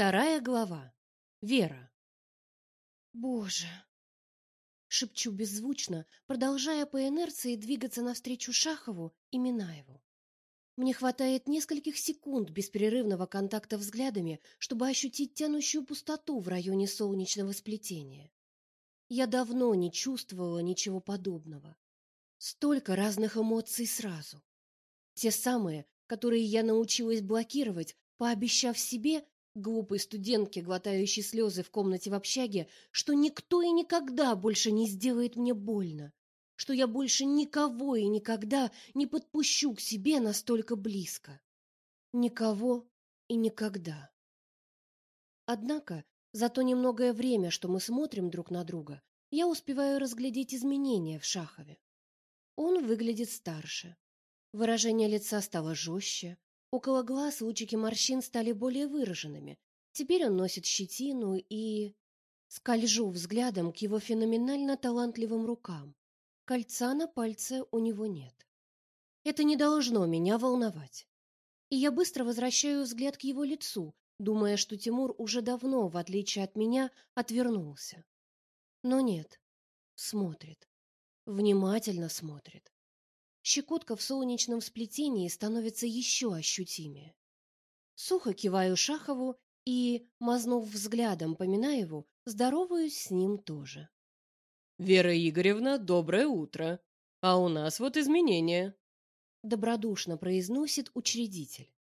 Вторая глава. Вера. Боже, шепчу беззвучно, продолжая по инерции двигаться навстречу Шахову и Минаеву. Мне хватает нескольких секунд беспрерывного контакта взглядами, чтобы ощутить тянущую пустоту в районе солнечного сплетения. Я давно не чувствовала ничего подобного. Столько разных эмоций сразу. Те самые, которые я научилась блокировать, пообещав себе, глупой студентке, глотающей слезы в комнате в общаге, что никто и никогда больше не сделает мне больно, что я больше никого и никогда не подпущу к себе настолько близко. Никого и никогда. Однако, за то немногое время, что мы смотрим друг на друга, я успеваю разглядеть изменения в Шахове. Он выглядит старше. Выражение лица стало жестче, Около глаз лучики морщин стали более выраженными. Теперь он носит щетину и... Скольжу взглядом к его феноменально талантливым рукам. Кольца на пальце у него нет. Это не должно меня волновать. И я быстро возвращаю взгляд к его лицу, думая, что Тимур уже давно, в отличие от меня, отвернулся. Но нет. Смотрит. Внимательно смотрит. Щекотка в солнечном сплетении становится еще ощутимее. Сухо киваю Шахову и, мазнув взглядом по Минаеву, здороваюсь с ним тоже. «Вера Игоревна, доброе утро! А у нас вот изменения!» Добродушно произносит учредитель.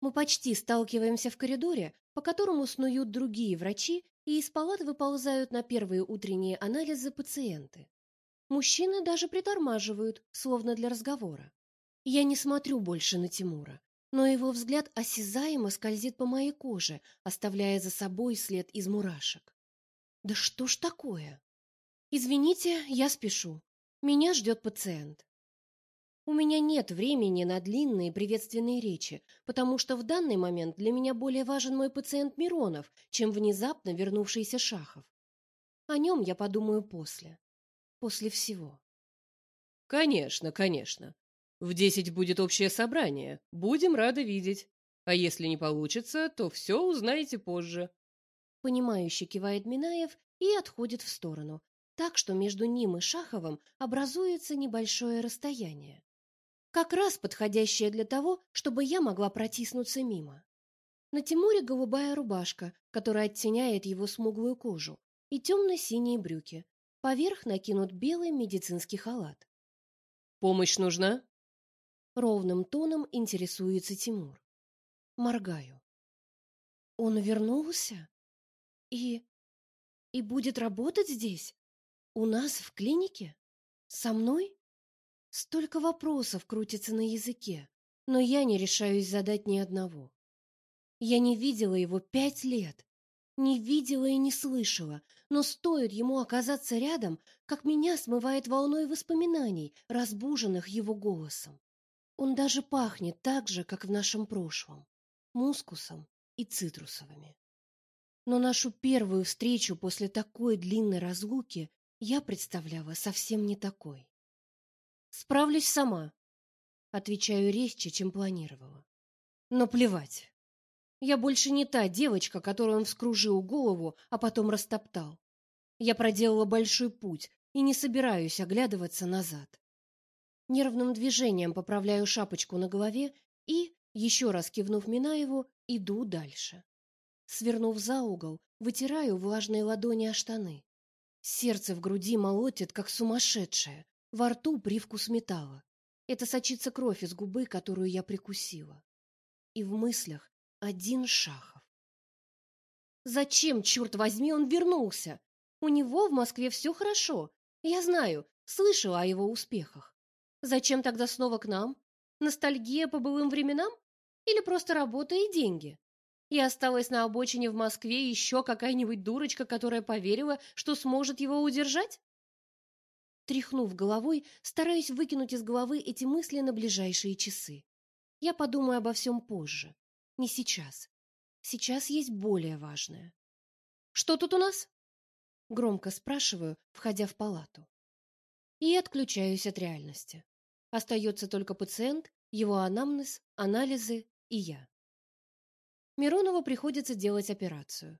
Мы почти сталкиваемся в коридоре, по которому снуют другие врачи, и из палат выползают на первые утренние анализы пациенты. Мужчины даже притормаживают, словно для разговора. Я не смотрю больше на Тимура, но его взгляд осязаемо скользит по моей коже, оставляя за собой след из мурашек. Да что ж такое? Извините, я спешу. Меня ждет пациент. У меня нет времени на длинные приветственные речи, потому что в данный момент для меня более важен мой пациент Миронов, чем внезапно вернувшийся Шахов. О нем я подумаю после после всего. Конечно, конечно. В десять будет общее собрание. Будем рады видеть. А если не получится, то все узнаете позже. Понимающе кивает Минаев и отходит в сторону, так что между ним и Шаховым образуется небольшое расстояние. Как раз подходящее для того, чтобы я могла протиснуться мимо. На Тимуре голубая рубашка, которая оттеняет его смуглую кожу, и темно-синие брюки, Поверх накинут белый медицинский халат. Помощь нужна? Ровным тоном интересуется Тимур. Моргаю. Он вернулся? И и будет работать здесь? У нас в клинике? Со мной? Столько вопросов крутится на языке, но я не решаюсь задать ни одного. Я не видела его пять лет, не видела и не слышала, но стоит ему оказаться рядом, как меня смывает волной воспоминаний, разбуженных его голосом. Он даже пахнет так же, как в нашем прошлом, мускусом и цитрусовыми. Но нашу первую встречу после такой длинной разлуки я представляла совсем не такой. Справлюсь сама, отвечаю резче, чем планировала. Но плевать. Я больше не та девочка, которую он вскружил голову, а потом растоптал. Я проделала большой путь и не собираюсь оглядываться назад. Нервным движением поправляю шапочку на голове и, еще раз кивнув Минаеву, иду дальше. Свернув за угол, вытираю влажные ладони о штаны. Сердце в груди молотит, как сумасшедшее, во рту привкус металла. Это сочится кровь из губы, которую я прикусила. И в мыслях один Шахов. Зачем, черт возьми, он вернулся? У него в Москве все хорошо. Я знаю, слышала о его успехах. Зачем тогда снова к нам? Ностальгия по былым временам? Или просто работа и деньги? И осталась на обочине в Москве еще какая-нибудь дурочка, которая поверила, что сможет его удержать? Тряхнув головой, стараюсь выкинуть из головы эти мысли на ближайшие часы. Я подумаю обо всем позже. Не сейчас. Сейчас есть более важное. Что тут у нас? Громко спрашиваю, входя в палату. И отключаюсь от реальности. Остается только пациент, его анамнез, анализы и я. Миронову приходится делать операцию.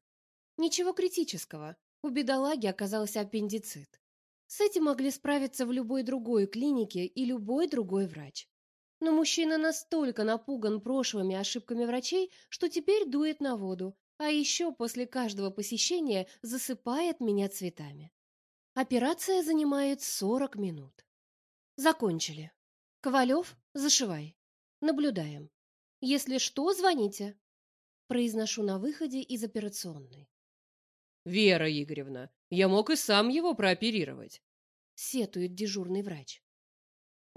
Ничего критического, у бедолаги оказался аппендицит. С этим могли справиться в любой другой клинике и любой другой врач. Но мужчина настолько напуган прошлыми ошибками врачей, что теперь дует на воду, а еще после каждого посещения засыпает меня цветами. Операция занимает 40 минут. Закончили. Ковалев, зашивай. Наблюдаем. Если что, звоните. Произношу на выходе из операционной. Вера Игоревна, я мог и сам его прооперировать. Сетует дежурный врач.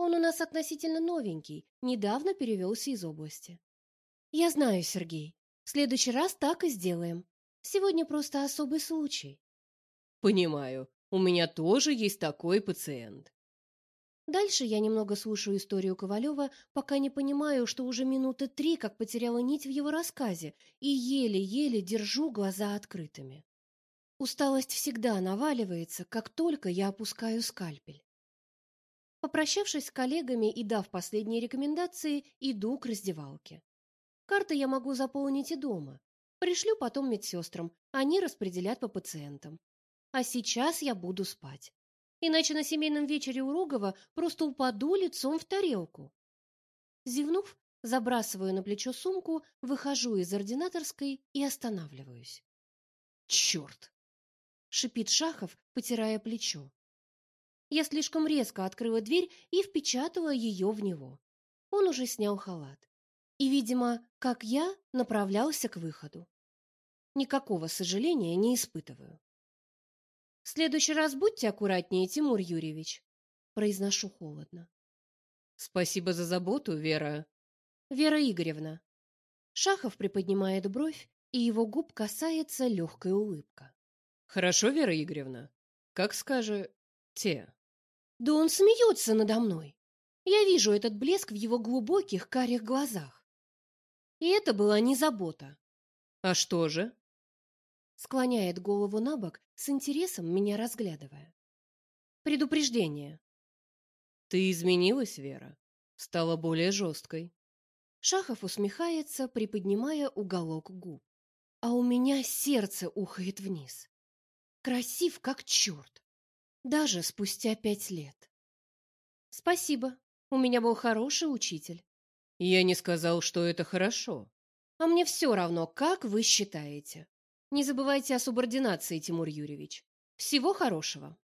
Он у нас относительно новенький, недавно перевелся из области. Я знаю, Сергей. В следующий раз так и сделаем. Сегодня просто особый случай. Понимаю. У меня тоже есть такой пациент. Дальше я немного слушаю историю Ковалева, пока не понимаю, что уже минуты три, как потеряла нить в его рассказе, и еле-еле держу глаза открытыми. Усталость всегда наваливается, как только я опускаю скальпель. Попрощавшись с коллегами и дав последние рекомендации, иду к раздевалке. Карты я могу заполнить и дома. Пришлю потом медсестрам, они распределят по пациентам. А сейчас я буду спать. Иначе на семейном вечере у Рогова просто упаду лицом в тарелку. Зевнув, забрасываю на плечо сумку, выхожу из ординаторской и останавливаюсь. «Черт!» — шипит Шахов, потирая плечо. Я слишком резко открыла дверь и впечатала ее в него. Он уже снял халат и, видимо, как я, направлялся к выходу. Никакого сожаления не испытываю. В следующий раз будьте аккуратнее, Тимур Юрьевич, произношу холодно. Спасибо за заботу, Вера. Вера Игоревна. Шахов приподнимает бровь, и его губ касается легкая улыбка. Хорошо, Вера Игоревна. Как скажете. Да он смеется надо мной. Я вижу этот блеск в его глубоких карих глазах. И это была не забота. А что же? Склоняет голову на бок, с интересом меня разглядывая. Предупреждение. Ты изменилась, Вера. Стала более жесткой. Шахов усмехается, приподнимая уголок губ. А у меня сердце ухает вниз. Красив как черт. Даже спустя пять лет. Спасибо. У меня был хороший учитель. Я не сказал, что это хорошо. А мне все равно, как вы считаете. Не забывайте о субординации, Тимур Юрьевич. Всего хорошего.